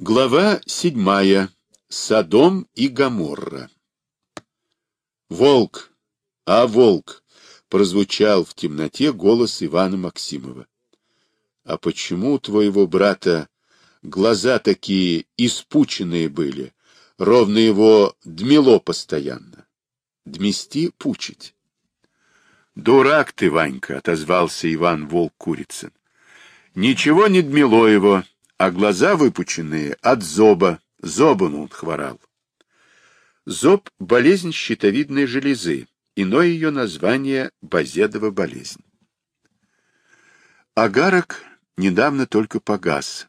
Глава седьмая. Содом и Гоморра. «Волк! А, волк!» — прозвучал в темноте голос Ивана Максимова. «А почему у твоего брата глаза такие испученные были, ровно его дмело постоянно? Дмести пучить». «Дурак ты, Ванька!» — отозвался Иван Волк-Курицын. «Ничего не дмело его» а глаза выпученные от зоба. Зобом он хворал. Зоб – болезнь щитовидной железы, иное ее название – базедова болезнь. Агарок недавно только погас.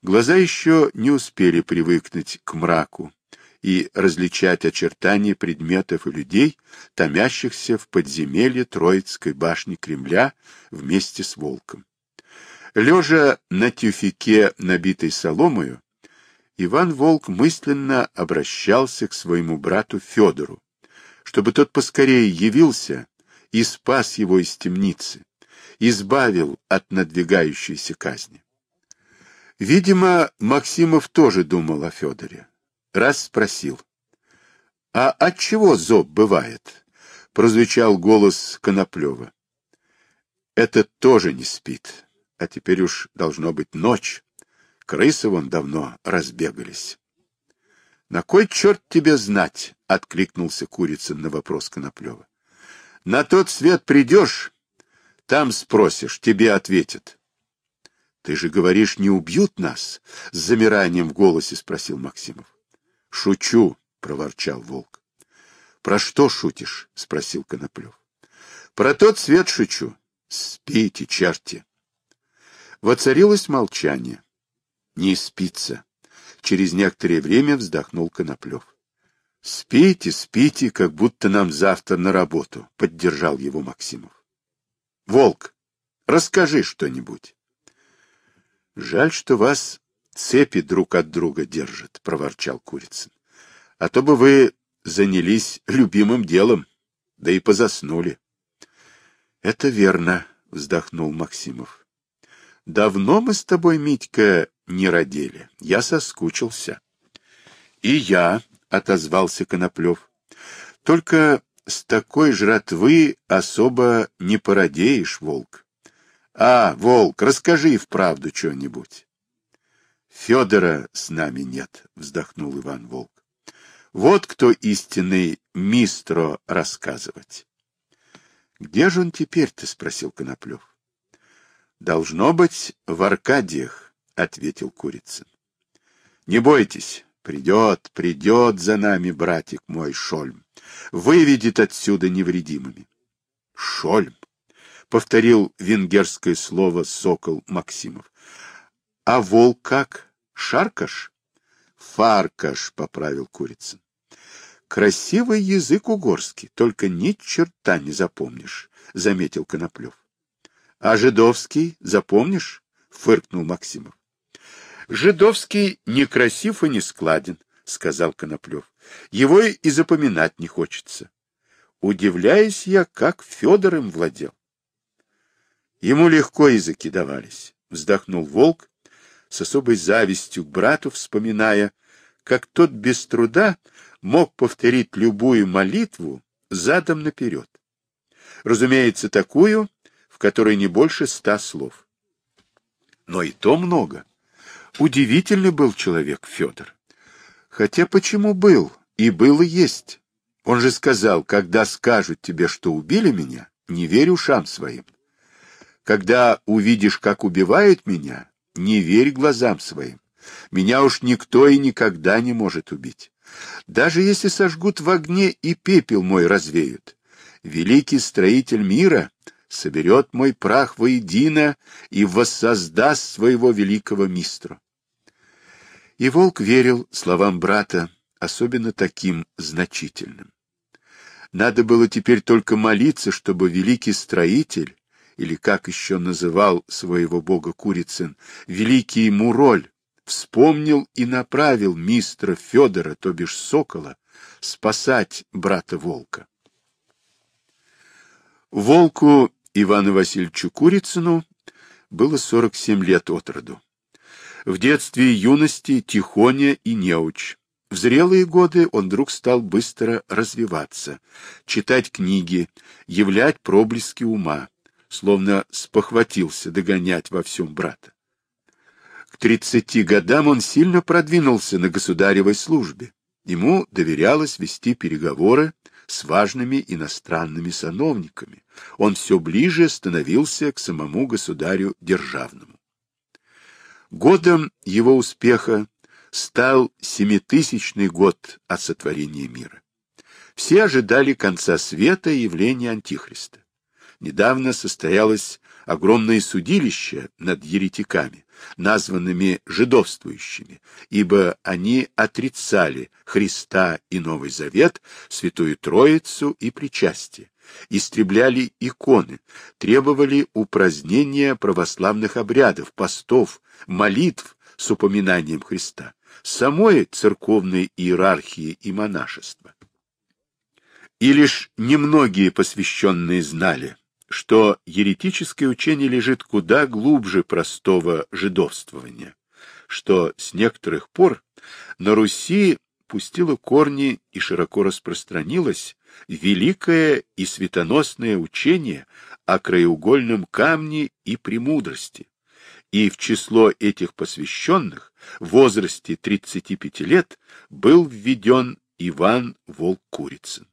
Глаза еще не успели привыкнуть к мраку и различать очертания предметов и людей, томящихся в подземелье Троицкой башни Кремля вместе с волком. Лежа на тюфике, набитой соломою, Иван Волк мысленно обращался к своему брату Федору, чтобы тот поскорее явился и спас его из темницы, избавил от надвигающейся казни. Видимо, Максимов тоже думал о Федоре. Раз спросил. — А от чего зоб бывает? — прозвучал голос Коноплева. — Это тоже не спит, а теперь уж должно быть ночь. Крысы вон давно разбегались. — На кой черт тебе знать? — откликнулся Курицын на вопрос Коноплева. — На тот свет придешь, там спросишь, тебе ответят. — Ты же говоришь, не убьют нас? — с замиранием в голосе спросил Максимов. — Шучу, — проворчал Волк. — Про что шутишь? — спросил Коноплев. — Про тот свет шучу. Спите, черти. Воцарилось молчание. Не спится. Через некоторое время вздохнул Коноплев. Спите, спите, как будто нам завтра на работу, поддержал его Максимов. Волк, расскажи что-нибудь. Жаль, что вас цепи друг от друга держат, проворчал Курицын. А то бы вы занялись любимым делом, да и позаснули. Это верно, вздохнул Максимов. Давно мы с тобой, Митька, не родили. Я соскучился. И я, — отозвался Коноплев. Только с такой жратвы особо не породеешь, волк. А, волк, расскажи вправду что-нибудь. Федора с нами нет, — вздохнул Иван Волк. Вот кто истинный мистро рассказывать. — Где же он теперь-то? — спросил Коноплев. Должно быть, в Аркадиях, — ответил Курицын. Не бойтесь, придет, придет за нами, братик мой, Шольм. Выведет отсюда невредимыми. Шольм, — повторил венгерское слово сокол Максимов. А волк как? Шаркаш? Фаркаш, — поправил Курицын. Красивый язык угорский, только ни черта не запомнишь, — заметил Коноплев. — А Жидовский, запомнишь? — фыркнул Максимов. — Жидовский некрасив и не складен, — сказал Коноплев. — Его и запоминать не хочется. Удивляюсь я, как Федор им владел. Ему легко языки давались, — вздохнул Волк, с особой завистью к брату, вспоминая, как тот без труда мог повторить любую молитву задом наперед. Разумеется, такую, в которой не больше ста слов. Но и то много. Удивительный был человек Федор. Хотя почему был? И был и есть. Он же сказал, когда скажут тебе, что убили меня, не верь ушам своим. Когда увидишь, как убивают меня, не верь глазам своим. Меня уж никто и никогда не может убить. Даже если сожгут в огне и пепел мой развеют. Великий строитель мира соберет мой прах воедино и воссоздаст своего великого мистра. И волк верил словам брата, особенно таким значительным. Надо было теперь только молиться, чтобы великий строитель, или как еще называл своего бога Курицын, великий Муроль, вспомнил и направил мистера Федора, то бишь Сокола, спасать брата Волка. Волку Ивану Васильевичу Курицыну было 47 лет от роду. В детстве и юности тихоня и неуч. В зрелые годы он вдруг стал быстро развиваться, читать книги, являть проблески ума, словно спохватился догонять во всем брата. К тридцати годам он сильно продвинулся на государевой службе. Ему доверялось вести переговоры с важными иностранными сановниками. Он все ближе становился к самому государю державному. Годом его успеха стал семитысячный год от сотворения мира. Все ожидали конца света и явления Антихриста. Недавно состоялось огромное судилище над еретиками, названными жидовствующими, ибо они отрицали Христа и Новый Завет, Святую Троицу и причастие, истребляли иконы, требовали упразднения православных обрядов, постов, молитв с упоминанием Христа, самой церковной иерархии и монашества. И лишь немногие посвященные знали, что еретическое учение лежит куда глубже простого жидовствования, что с некоторых пор на Руси пустило корни и широко распространилось великое и светоносное учение о краеугольном камне и премудрости, и в число этих посвященных в возрасте 35 лет был введен Иван Волк-Курицын.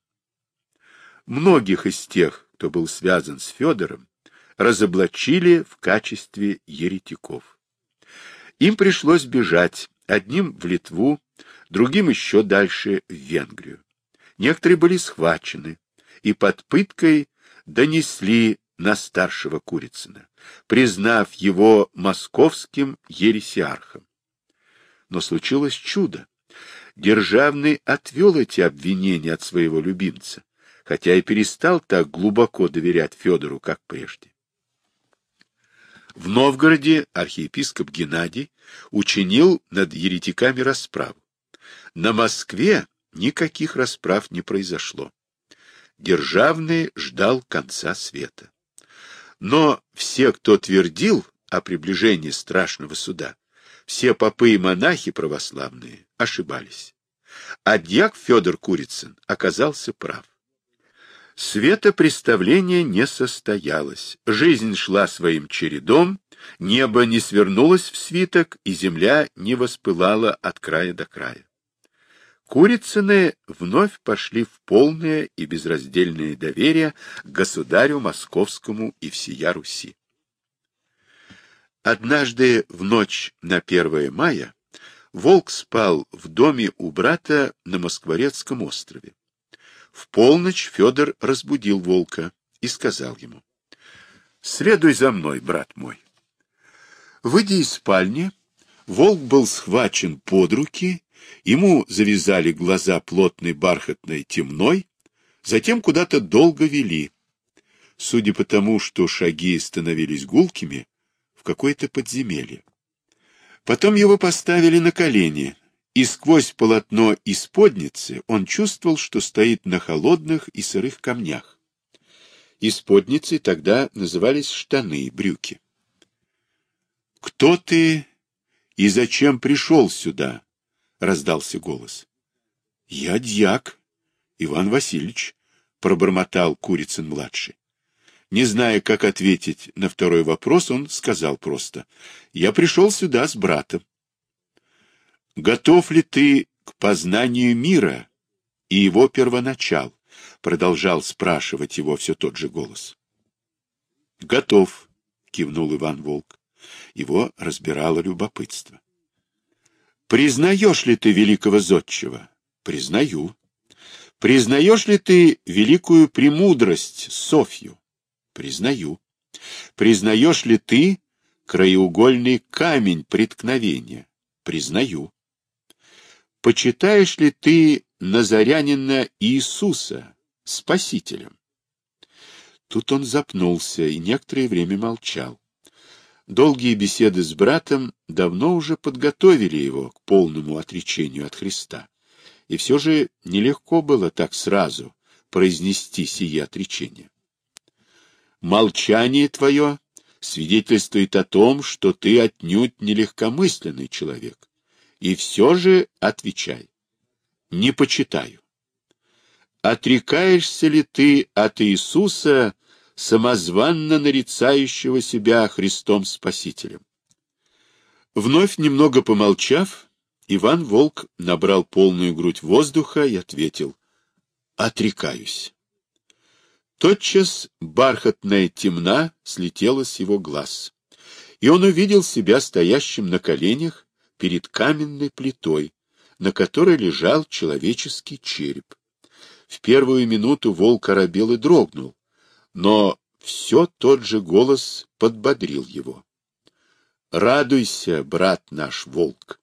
Многих из тех, кто был связан с Федором, разоблачили в качестве еретиков. Им пришлось бежать, одним в Литву, другим еще дальше в Венгрию. Некоторые были схвачены и под пыткой донесли на старшего Курицына, признав его московским ересиархом. Но случилось чудо. Державный отвел эти обвинения от своего любимца, хотя и перестал так глубоко доверять Федору, как прежде. В Новгороде архиепископ Геннадий учинил над еретиками расправу. На Москве никаких расправ не произошло. Державный ждал конца света. Но все, кто твердил о приближении страшного суда, все попы и монахи православные ошибались. А дьяк Федор Курицын оказался прав. Светопреставление не состоялось. Жизнь шла своим чередом, небо не свернулось в свиток, и земля не воспылала от края до края. Курицыны вновь пошли в полное и безраздельное доверие государю московскому и всея Руси. Однажды в ночь на 1 мая Волк спал в доме у брата на Москворецком острове. В полночь Федор разбудил волка и сказал ему, «Следуй за мной, брат мой». Выйдя из спальни, волк был схвачен под руки, ему завязали глаза плотной бархатной темной, затем куда-то долго вели. Судя по тому, что шаги становились гулкими, в какое-то подземелье. Потом его поставили на колени, и сквозь полотно исподницы он чувствовал, что стоит на холодных и сырых камнях. Исподницы тогда назывались штаны, брюки. «Кто ты и зачем пришел сюда?» — раздался голос. «Я дьяк, Иван Васильевич», — пробормотал Курицын-младший. Не зная, как ответить на второй вопрос, он сказал просто, «Я пришел сюда с братом». Готов ли ты к познанию мира и его первоначал? Продолжал спрашивать его все тот же голос. Готов, кивнул Иван Волк. Его разбирало любопытство. Признаешь ли ты великого зодчего? Признаю. Признаешь ли ты великую премудрость Софью? Признаю. Признаешь ли ты краеугольный камень преткновения? Признаю почитаешь ли ты Назарянина Иисуса Спасителем? Тут он запнулся и некоторое время молчал. Долгие беседы с братом давно уже подготовили его к полному отречению от Христа. И все же нелегко было так сразу произнести сие отречение. Молчание твое свидетельствует о том, что ты отнюдь не легкомысленный человек. И все же отвечай. Не почитаю. Отрекаешься ли ты от Иисуса, самозванно нарицающего себя Христом Спасителем? Вновь немного помолчав, Иван Волк набрал полную грудь воздуха и ответил «Отрекаюсь». Тотчас бархатная темна слетела с его глаз, и он увидел себя стоящим на коленях перед каменной плитой, на которой лежал человеческий череп. В первую минуту волк оробел и дрогнул, но все тот же голос подбодрил его. «Радуйся, брат наш волк!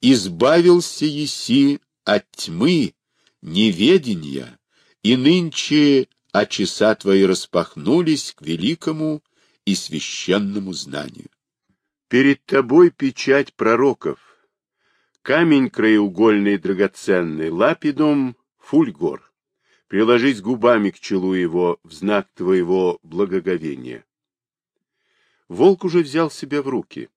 Избавился еси от тьмы, неведения, и нынче а часа твои распахнулись к великому и священному знанию. Перед тобой печать пророков, камень краеугольный драгоценный, лапидум фульгор. Приложись губами к челу его в знак твоего благоговения. Волк уже взял себя в руки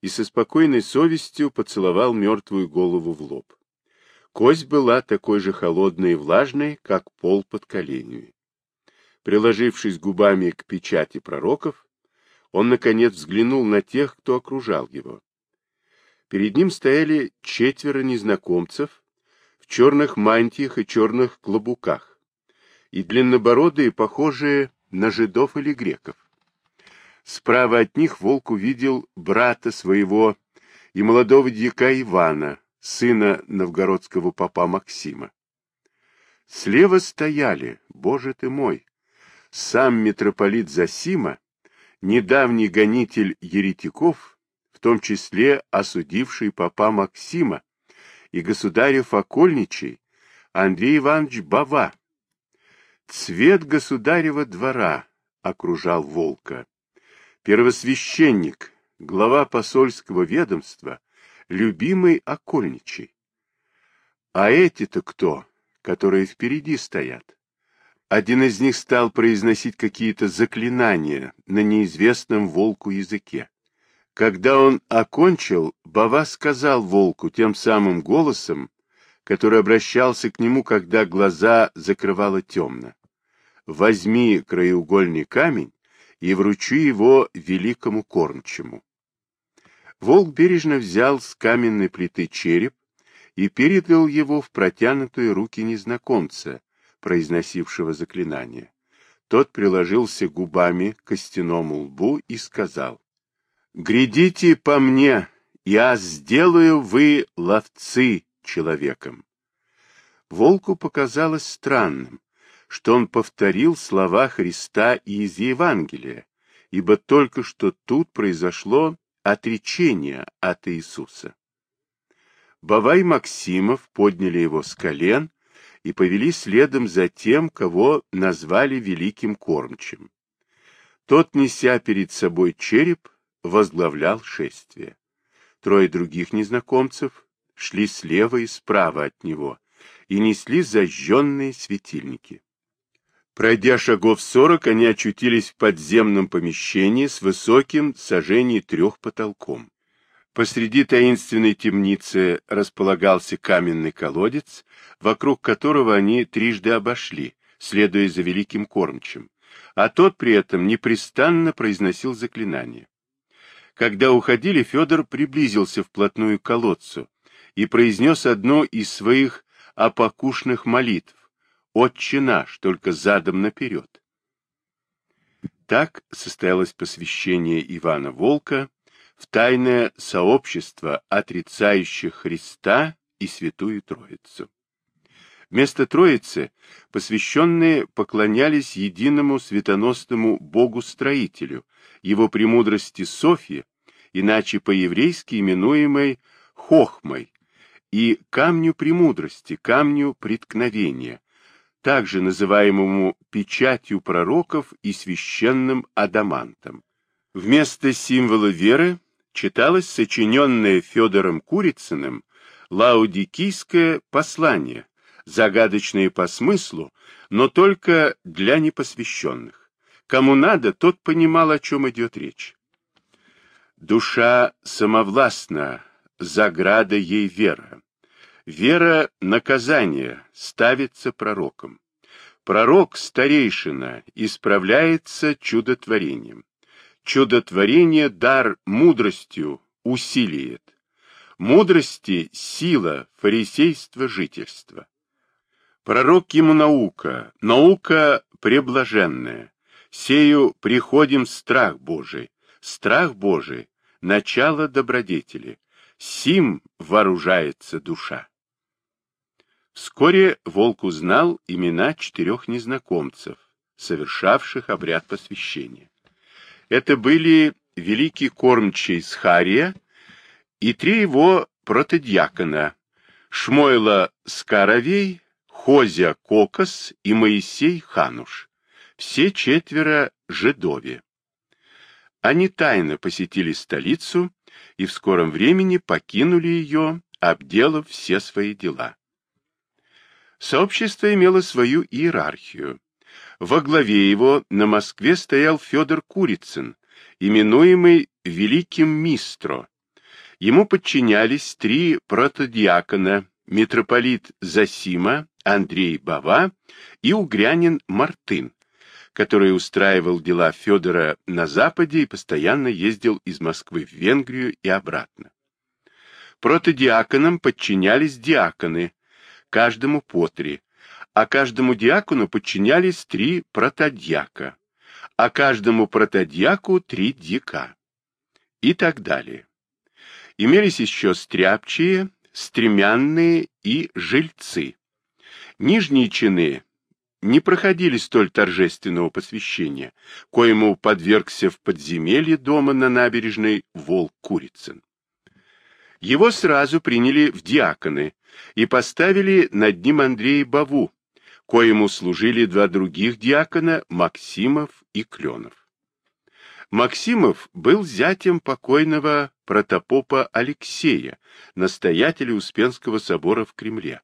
и со спокойной совестью поцеловал мертвую голову в лоб. Кость была такой же холодной и влажной, как пол под коленями. Приложившись губами к печати пророков, он, наконец, взглянул на тех, кто окружал его. Перед ним стояли четверо незнакомцев в черных мантиях и черных клобуках, и длиннобородые, похожие на жидов или греков. Справа от них волк увидел брата своего и молодого дьяка Ивана, сына новгородского попа Максима. Слева стояли, боже ты мой, сам митрополит Засима, недавний гонитель еретиков, в том числе осудивший папа Максима, и государев окольничий Андрей Иванович Бава. Цвет государева двора окружал волка. Первосвященник, глава посольского ведомства, любимый окольничий. А эти-то кто, которые впереди стоят? Один из них стал произносить какие-то заклинания на неизвестном волку языке. Когда он окончил, Бава сказал волку тем самым голосом, который обращался к нему, когда глаза закрывало темно. «Возьми краеугольный камень и вручи его великому кормчему». Волк бережно взял с каменной плиты череп и передал его в протянутые руки незнакомца, произносившего заклинание. Тот приложился губами к костяному лбу и сказал, «Грядите по мне, я сделаю вы ловцы человеком». Волку показалось странным, что он повторил слова Христа из Евангелия, ибо только что тут произошло отречение от Иисуса. Бавай Максимов подняли его с колен и повели следом за тем, кого назвали великим кормчим. Тот, неся перед собой череп, возглавлял шествие. Трое других незнакомцев шли слева и справа от него и несли зажженные светильники. Пройдя шагов сорок, они очутились в подземном помещении с высоким сажений трех потолком. Посреди таинственной темницы располагался каменный колодец, вокруг которого они трижды обошли, следуя за великим кормчим, а тот при этом непрестанно произносил заклинание. Когда уходили, Федор приблизился вплотную к колодцу и произнес одну из своих опокушных молитв «Отче наш», только задом наперед. Так состоялось посвящение Ивана Волка в тайное сообщество отрицающих Христа и Святую Троицу. Вместо Троицы посвященные поклонялись единому светоносному Богу-строителю, его премудрости Софье, иначе по-еврейски именуемой Хохмой, и камню премудрости, камню преткновения, также называемому печатью пророков и священным адамантом. Вместо символа веры читалось сочиненное Федором Курицыным лаудикийское послание, загадочное по смыслу, но только для непосвященных, Кому надо, тот понимал, о чем идет речь. Душа самовластна, заграда ей вера. Вера — наказание, ставится пророком. Пророк, старейшина, исправляется чудотворением. Чудотворение дар мудростью усилиет. Мудрости — сила, фарисейство, жительство. Пророк ему наука, наука преблаженная. Сею приходим страх Божий. Страх Божий — начало добродетели. Сим вооружается душа. Вскоре волк узнал имена четырех незнакомцев, совершавших обряд посвящения. Это были великий кормчий Схария и три его протодьякона Шмойла Скаровей, Хозя Кокос и Моисей Хануш. Все четверо жидове. Они тайно посетили столицу и в скором времени покинули ее, обделав все свои дела. Сообщество имело свою иерархию. Во главе его на Москве стоял Федор Курицын, именуемый Великим Мистро. Ему подчинялись три протодиакона, митрополит Засима, Андрей Бава и угрянин Мартын, который устраивал дела Федора на Западе и постоянно ездил из Москвы в Венгрию и обратно. Протодиаконам подчинялись диаконы, каждому по три, а каждому диакону подчинялись три протодьяка, а каждому протодьяку три дика и так далее. Имелись еще стряпчие, стремянные и жильцы. Нижние чины не проходили столь торжественного посвящения, коему подвергся в подземелье дома на набережной Волк Курицын. Его сразу приняли в диаконы и поставили над ним Андрея Баву, коему служили два других диакона Максимов и Кленов. Максимов был зятем покойного протопопа Алексея, настоятеля Успенского собора в Кремле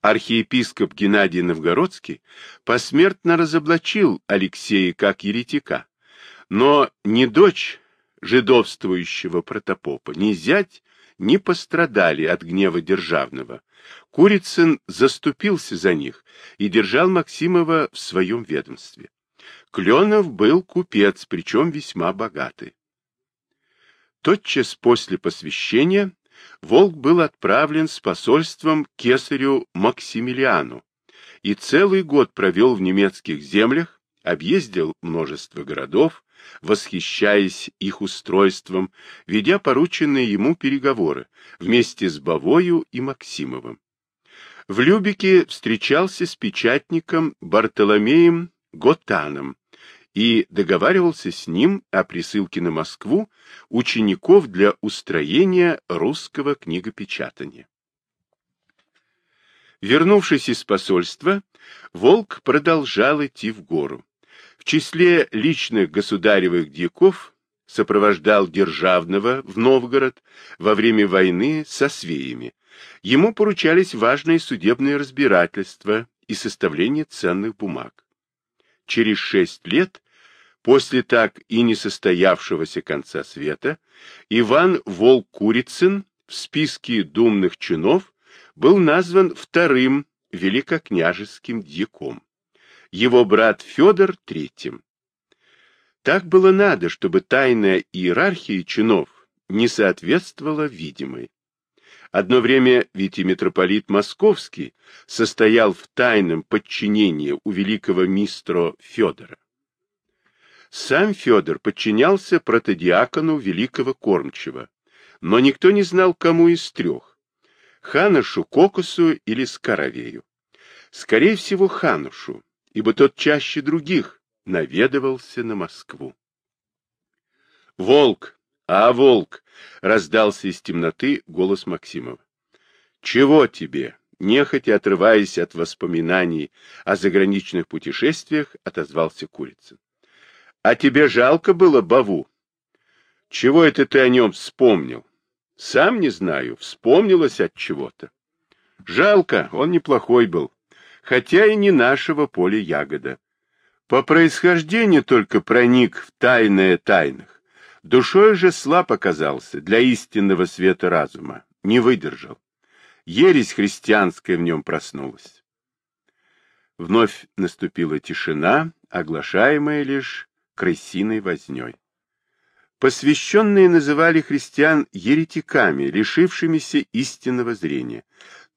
архиепископ Геннадий Новгородский посмертно разоблачил Алексея как еретика, но ни дочь жидовствующего протопопа, ни зять не пострадали от гнева державного. Курицын заступился за них и держал Максимова в своем ведомстве. Кленов был купец, причем весьма богатый. Тотчас после посвящения Волк был отправлен с посольством кесарю Максимилиану и целый год провел в немецких землях, объездил множество городов, восхищаясь их устройством, ведя порученные ему переговоры вместе с Бавою и Максимовым. В Любике встречался с печатником Бартоломеем Готаном и договаривался с ним о присылке на Москву учеников для устроения русского книгопечатания. Вернувшись из посольства, Волк продолжал идти в гору. В числе личных государевых дьяков сопровождал Державного в Новгород во время войны со свеями. Ему поручались важные судебные разбирательства и составление ценных бумаг. Через шесть лет После так и не состоявшегося конца света Иван Волк-Курицын в списке думных чинов был назван вторым великокняжеским дьяком, его брат Федор — третьим. Так было надо, чтобы тайная иерархия чинов не соответствовала видимой. Одно время ведь и митрополит Московский состоял в тайном подчинении у великого мистро Федора. Сам Федор подчинялся протодиакону великого кормчего, но никто не знал, кому из трех — Ханушу, Кокосу или Скоровею. Скорее всего, Ханушу, ибо тот чаще других наведывался на Москву. «Волк! А, волк!» — раздался из темноты голос Максимова. «Чего тебе?» Нехотя отрываясь от воспоминаний о заграничных путешествиях, отозвался Курицын. А тебе жалко было Баву? Чего это ты о нем вспомнил? Сам не знаю, вспомнилось от чего-то. Жалко, он неплохой был, хотя и не нашего поля ягода. По происхождению только проник в тайное тайных. Душой же слаб оказался для истинного света разума, не выдержал. Ересь христианская в нем проснулась. Вновь наступила тишина, оглашаемая лишь крысиной возней. Посвященные называли христиан еретиками, лишившимися истинного зрения,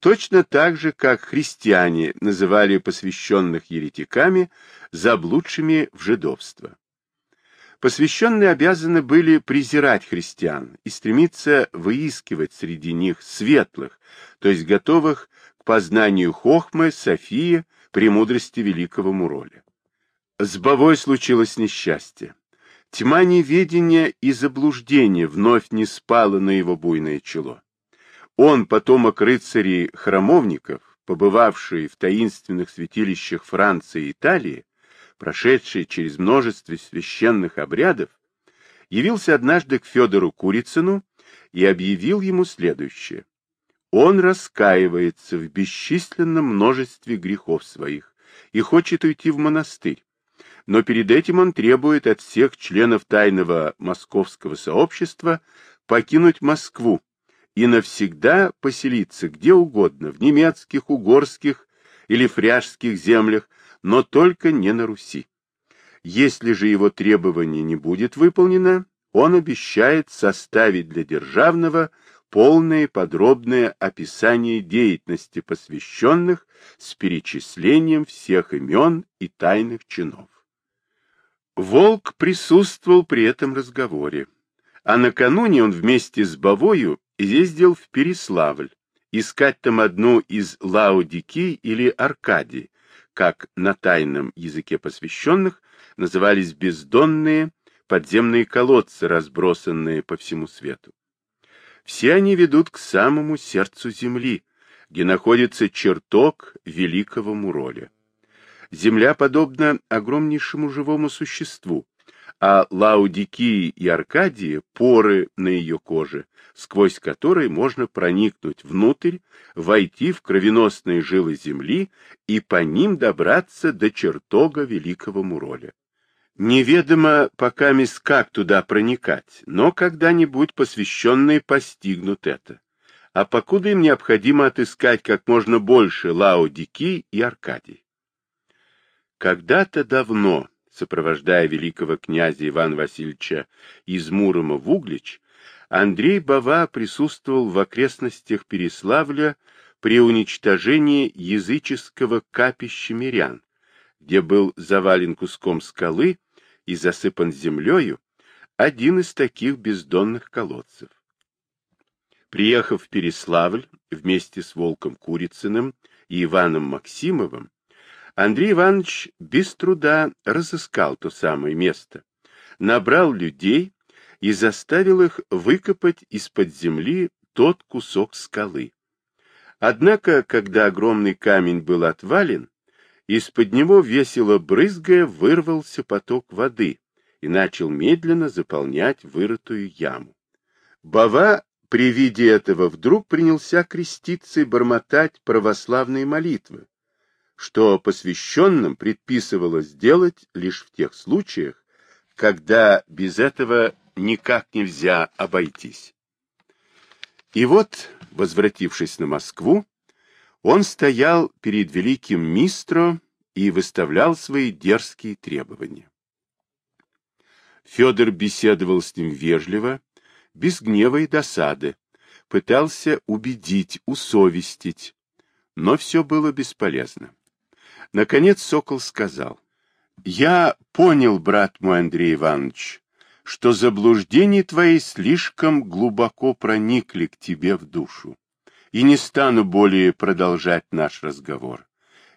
точно так же, как христиане называли посвященных еретиками, заблудшими в жидовство. Посвященные обязаны были презирать христиан и стремиться выискивать среди них светлых, то есть готовых к познанию Хохмы, Софии, премудрости великого Муроля. С Бавой случилось несчастье. Тьма неведения и заблуждения вновь не спала на его буйное чело. Он, потомок рыцарей-храмовников, побывавший в таинственных святилищах Франции и Италии, прошедший через множество священных обрядов, явился однажды к Федору Курицыну и объявил ему следующее. Он раскаивается в бесчисленном множестве грехов своих и хочет уйти в монастырь, но перед этим он требует от всех членов тайного московского сообщества покинуть Москву и навсегда поселиться где угодно, в немецких, угорских или фряжских землях, но только не на Руси. Если же его требование не будет выполнено, он обещает составить для державного полное и подробное описание деятельности посвященных с перечислением всех имен и тайных чинов. Волк присутствовал при этом разговоре, а накануне он вместе с Бавою ездил в Переславль, искать там одну из Лаудики или Аркадии, как на тайном языке посвященных назывались бездонные подземные колодцы, разбросанные по всему свету. Все они ведут к самому сердцу земли, где находится чертог великого Муроля. Земля подобна огромнейшему живому существу, а Лаудикии и Аркадии — поры на ее коже, сквозь которые можно проникнуть внутрь, войти в кровеносные жилы земли и по ним добраться до чертога великого Муроля. Неведомо пока мисс как туда проникать, но когда-нибудь посвященные постигнут это. А покуда им необходимо отыскать как можно больше Лаодики и Аркадий. Когда-то давно, сопровождая великого князя Ивана Васильевича из Мурома в Углич, Андрей Бава присутствовал в окрестностях Переславля при уничтожении языческого капища мирян, где был завален куском скалы и засыпан землею один из таких бездонных колодцев. Приехав в Переславль вместе с Волком Курицыным и Иваном Максимовым, Андрей Иванович без труда разыскал то самое место, набрал людей и заставил их выкопать из-под земли тот кусок скалы. Однако, когда огромный камень был отвален, из-под него, весело брызгая, вырвался поток воды и начал медленно заполнять вырытую яму. Бава при виде этого вдруг принялся креститься и бормотать православные молитвы, что посвященным предписывалось делать лишь в тех случаях, когда без этого никак нельзя обойтись. И вот, возвратившись на Москву, он стоял перед великим Мистро и выставлял свои дерзкие требования. Федор беседовал с ним вежливо, без гнева и досады, пытался убедить, усовестить, но все было бесполезно. Наконец Сокол сказал, «Я понял, брат мой Андрей Иванович, что заблуждения твои слишком глубоко проникли к тебе в душу, и не стану более продолжать наш разговор.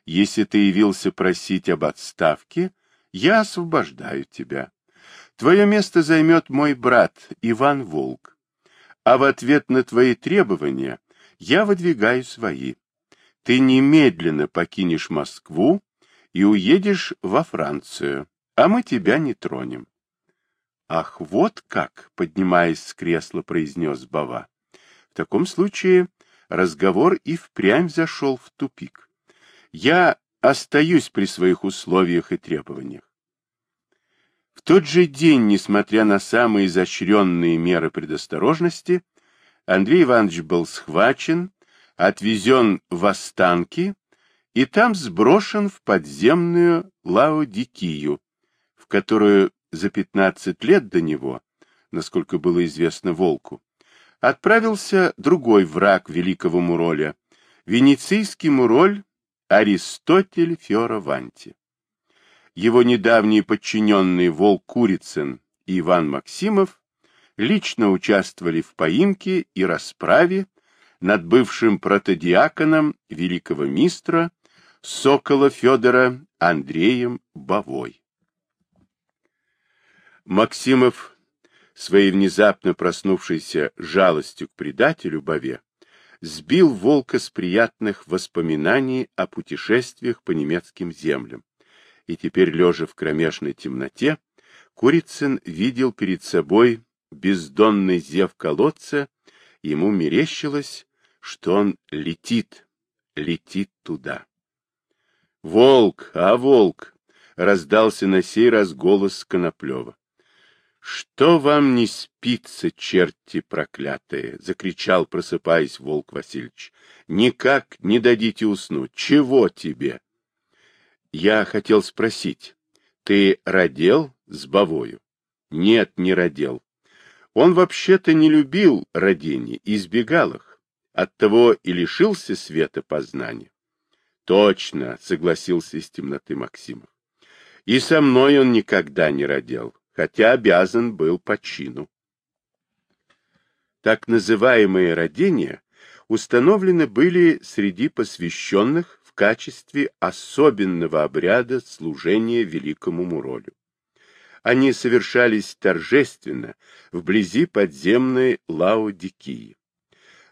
Если ты явился просить об отставке, я освобождаю тебя. Твое место займет мой брат Иван Волк, а в ответ на твои требования я выдвигаю свои ты немедленно покинешь Москву и уедешь во Францию, а мы тебя не тронем. Ах, вот как, поднимаясь с кресла, произнес Бава. В таком случае разговор и впрямь зашел в тупик. Я остаюсь при своих условиях и требованиях. В тот же день, несмотря на самые изощренные меры предосторожности, Андрей Иванович был схвачен, отвезен в Останки и там сброшен в подземную Лаодикию, в которую за 15 лет до него, насколько было известно Волку, отправился другой враг великого Муроля, венецийский Муроль Аристотель Фиораванти. Его недавние подчиненные Волк Курицын и Иван Максимов лично участвовали в поимке и расправе над бывшим протодиаконом великого мистра Сокола Федора Андреем Бавой. Максимов, своей внезапно проснувшейся жалостью к предателю Баве, сбил волка с приятных воспоминаний о путешествиях по немецким землям. И теперь, лежа в кромешной темноте, Курицын видел перед собой бездонный зев колодца, ему мерещилось, что он летит, летит туда. «Волк! А, волк!» — раздался на сей раз голос Коноплева. «Что вам не спится, черти проклятые?» — закричал, просыпаясь Волк Васильевич. «Никак не дадите уснуть. Чего тебе?» «Я хотел спросить, ты родил с Бавою?» «Нет, не родил. Он вообще-то не любил родений, избегал их. Оттого и лишился света познания. Точно, согласился из темноты Максимов. И со мной он никогда не родил, хотя обязан был по чину. Так называемые родения установлены были среди посвященных в качестве особенного обряда служения великому Муролю. Они совершались торжественно вблизи подземной Лаодикии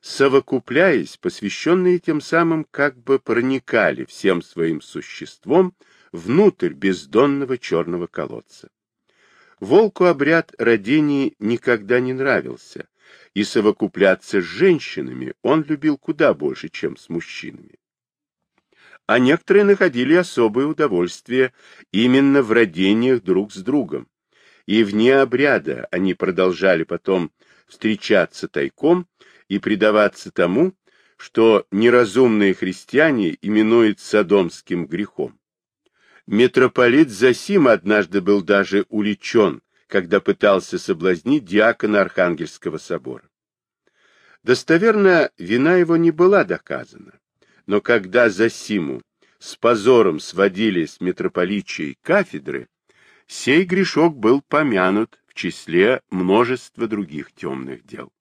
совокупляясь, посвященные тем самым как бы проникали всем своим существом внутрь бездонного черного колодца. Волку обряд родений никогда не нравился, и совокупляться с женщинами он любил куда больше, чем с мужчинами. А некоторые находили особое удовольствие именно в родениях друг с другом, и вне обряда они продолжали потом встречаться тайком и предаваться тому, что неразумные христиане именуют садомским грехом. Митрополит Засим однажды был даже уличен, когда пытался соблазнить диакона Архангельского собора. Достоверно, вина его не была доказана, но когда Засиму с позором сводили с митрополичьей кафедры, сей грешок был помянут в числе множества других темных дел.